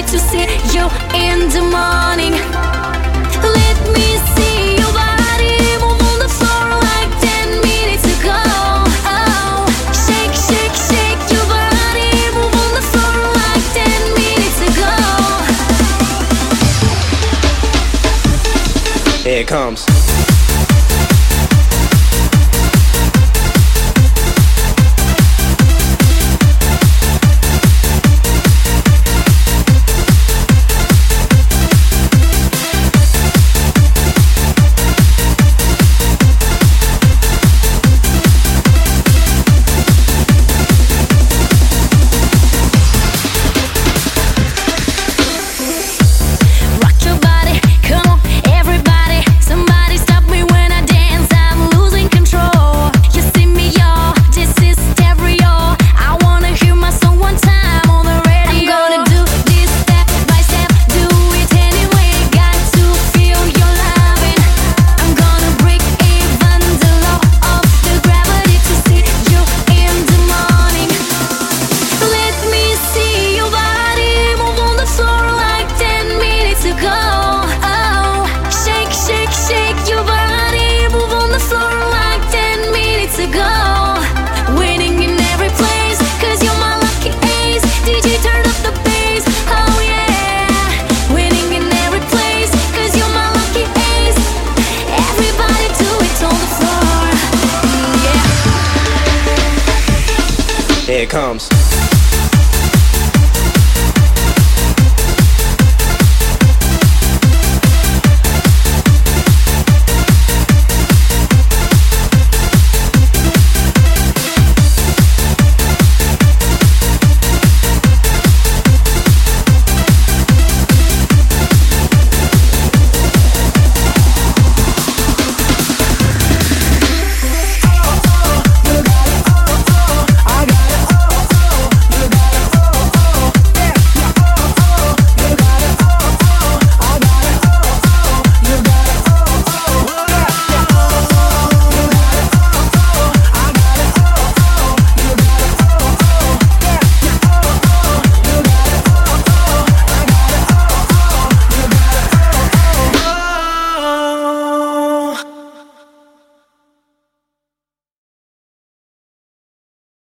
in the morning. Let me see your body move on the floor like 10 minutes ago. Oh, shake, shake, shake your body, move on the floor like 10 minutes ago. Here it comes. Here it comes.